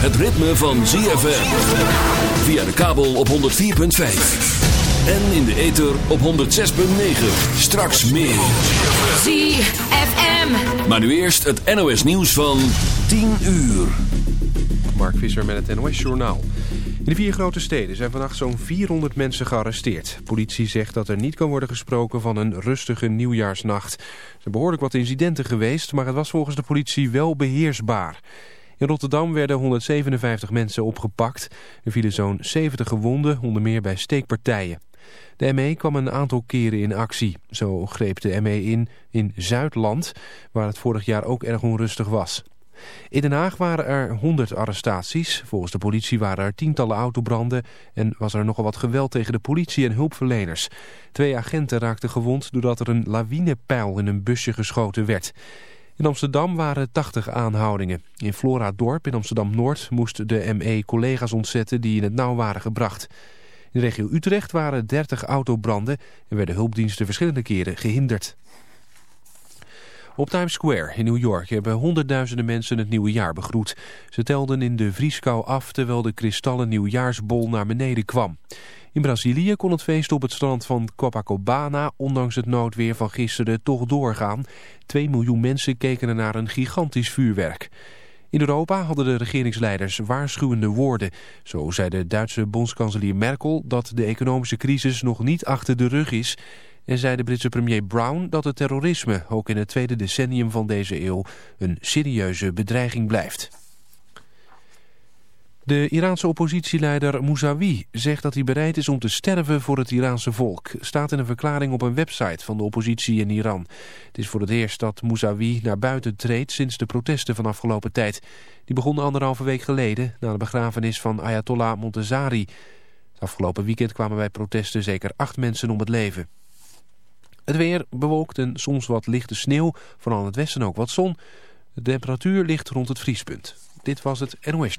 het ritme van ZFM. Via de kabel op 104.5. En in de ether op 106.9. Straks meer. ZFM. Maar nu eerst het NOS nieuws van 10 uur. Mark Visser met het NOS Journaal. In de vier grote steden zijn vannacht zo'n 400 mensen gearresteerd. Politie zegt dat er niet kan worden gesproken van een rustige nieuwjaarsnacht. Er zijn behoorlijk wat incidenten geweest, maar het was volgens de politie wel beheersbaar. In Rotterdam werden 157 mensen opgepakt. Er vielen zo'n 70 gewonden, onder meer bij steekpartijen. De ME kwam een aantal keren in actie. Zo greep de ME in in Zuidland, waar het vorig jaar ook erg onrustig was. In Den Haag waren er 100 arrestaties. Volgens de politie waren er tientallen autobranden en was er nogal wat geweld tegen de politie en hulpverleners. Twee agenten raakten gewond doordat er een lawinepijl in een busje geschoten werd. In Amsterdam waren 80 aanhoudingen. In Flora Dorp in Amsterdam-Noord moest de ME collega's ontzetten die in het nauw waren gebracht. In de regio Utrecht waren 30 autobranden en werden hulpdiensten verschillende keren gehinderd. Op Times Square in New York hebben honderdduizenden mensen het nieuwe jaar begroet. Ze telden in de vrieskou af terwijl de kristallen nieuwjaarsbol naar beneden kwam. In Brazilië kon het feest op het strand van Copacabana ondanks het noodweer van gisteren toch doorgaan. Twee miljoen mensen keken er naar een gigantisch vuurwerk. In Europa hadden de regeringsleiders waarschuwende woorden. Zo zei de Duitse bondskanselier Merkel dat de economische crisis nog niet achter de rug is... En zei de Britse premier Brown dat het terrorisme ook in het tweede decennium van deze eeuw een serieuze bedreiging blijft. De Iraanse oppositieleider Mousavi zegt dat hij bereid is om te sterven voor het Iraanse volk. Staat in een verklaring op een website van de oppositie in Iran. Het is voor het eerst dat Mousavi naar buiten treedt sinds de protesten van afgelopen tijd. Die begonnen anderhalve week geleden na de begrafenis van Ayatollah Montezari. Afgelopen weekend kwamen bij protesten zeker acht mensen om het leven. Het weer bewolkt en soms wat lichte sneeuw, vooral in het westen ook wat zon. De temperatuur ligt rond het vriespunt. Dit was het NOS.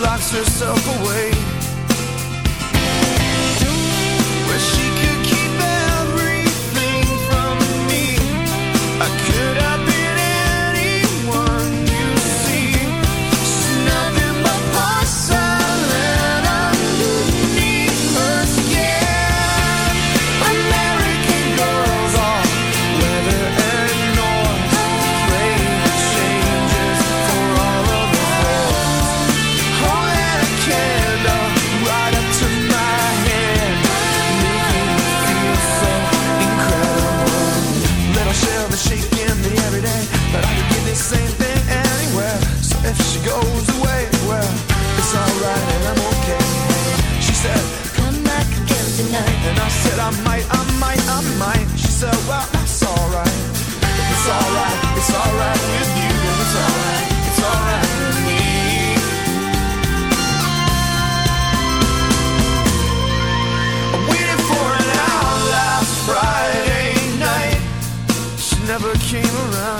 locks herself away. Said, well, that's alright. It's alright, it's alright with you, then it's alright, it's alright with me. I waited for an hour last Friday night. She never came around.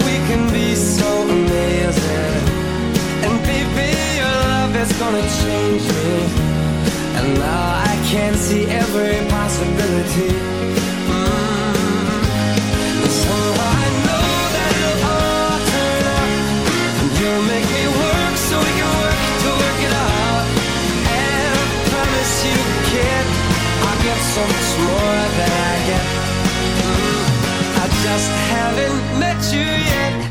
gonna change me. And now I can see every possibility. Somehow I know that it'll all turn you'll make me work so we can work to work it out. I promise you, I'll get so much more than I get. Mm, I just haven't met you yet.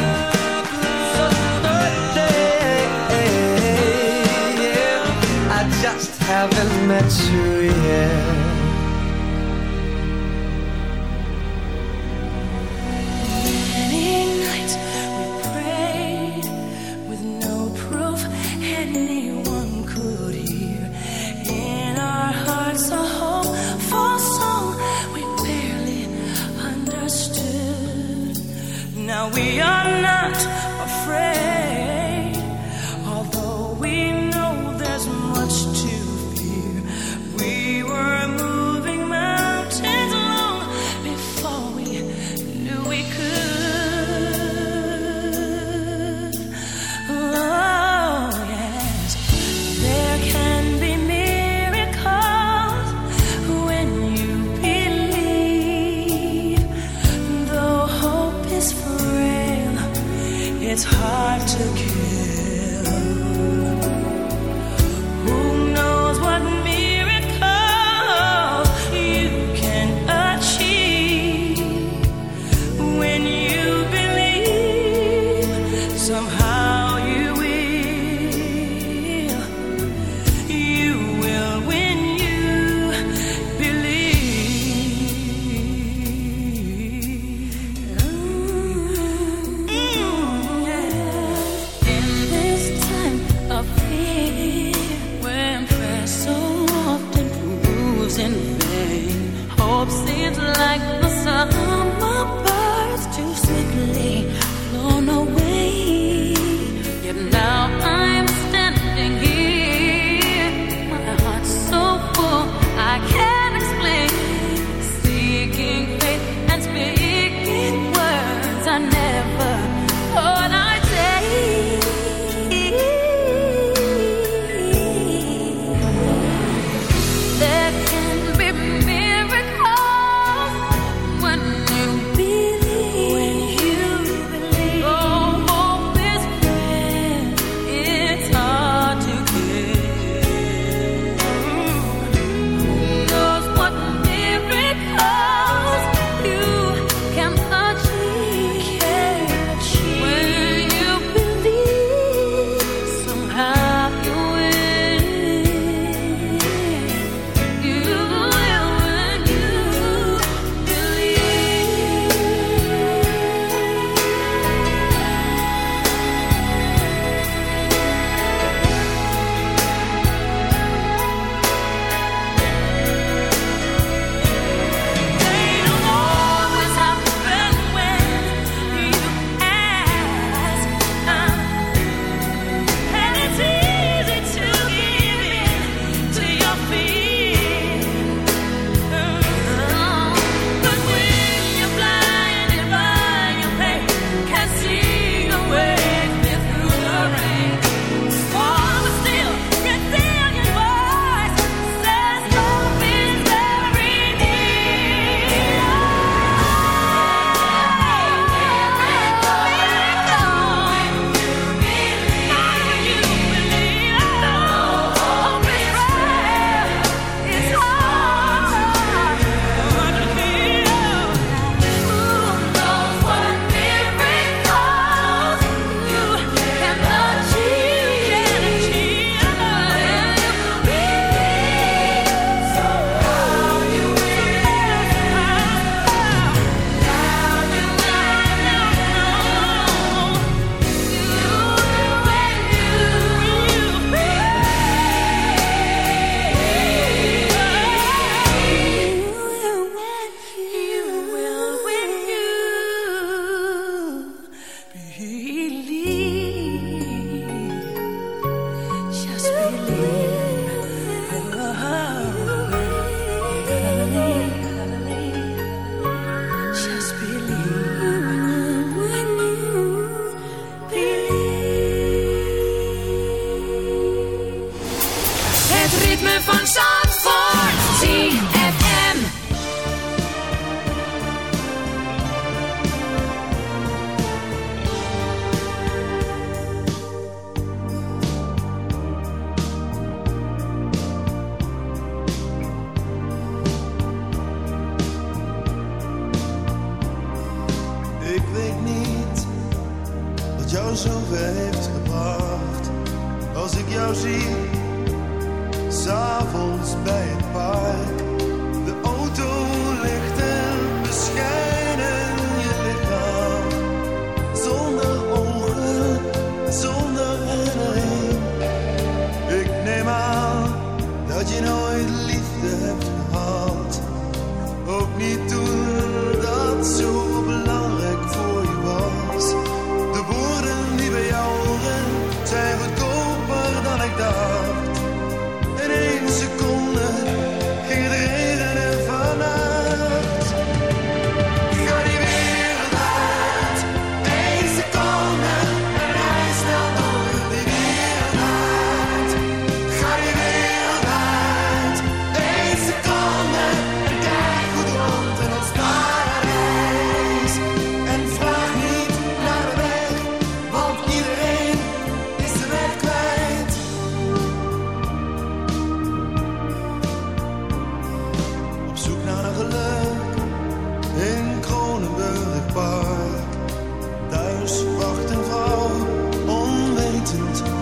met you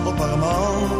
op haar man.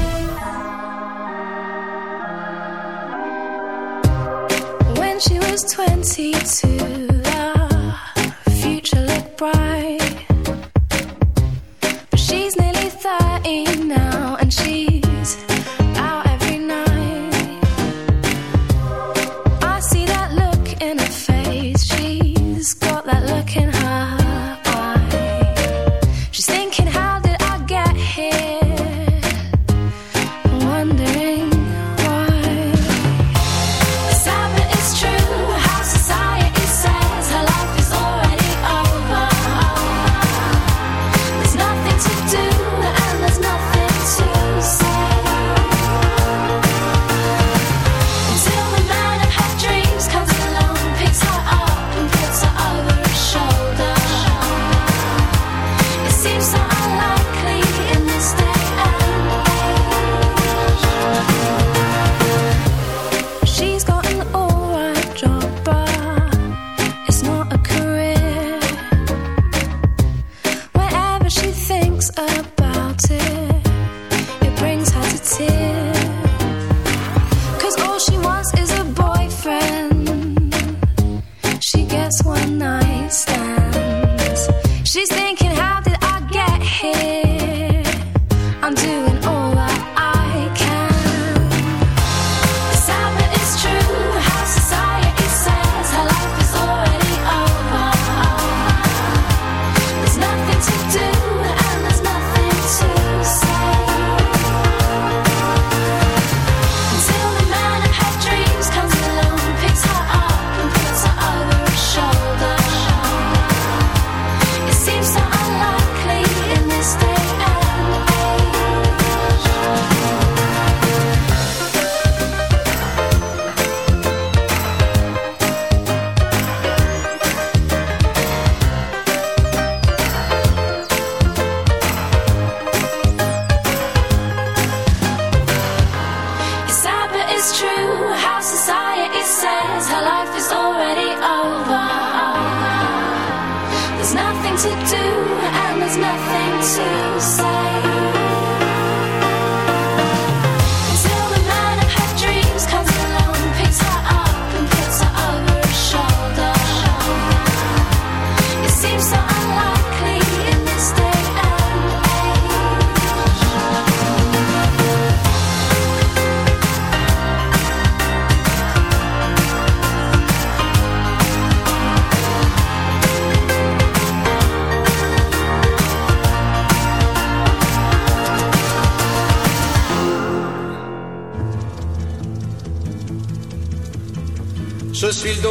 Was 22, the future looked bright.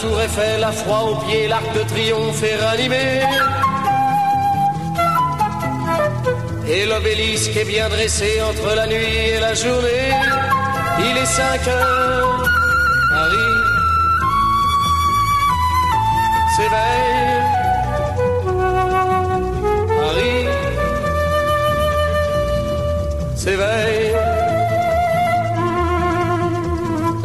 Tour Eiffel a froid aux pieds, l'arc de triomphe est ranimé. Et l'obélisque est bien dressé entre la nuit et la journée. Il est 5 heures, Paris s'éveille. Paris s'éveille.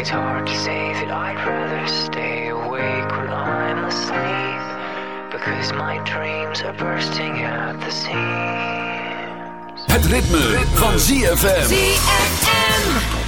It's hard to say that I'd rather stay awake when I'm asleep because my dreams are bursting at the seams. Het ritme, ritme. van ZFM. ZFM.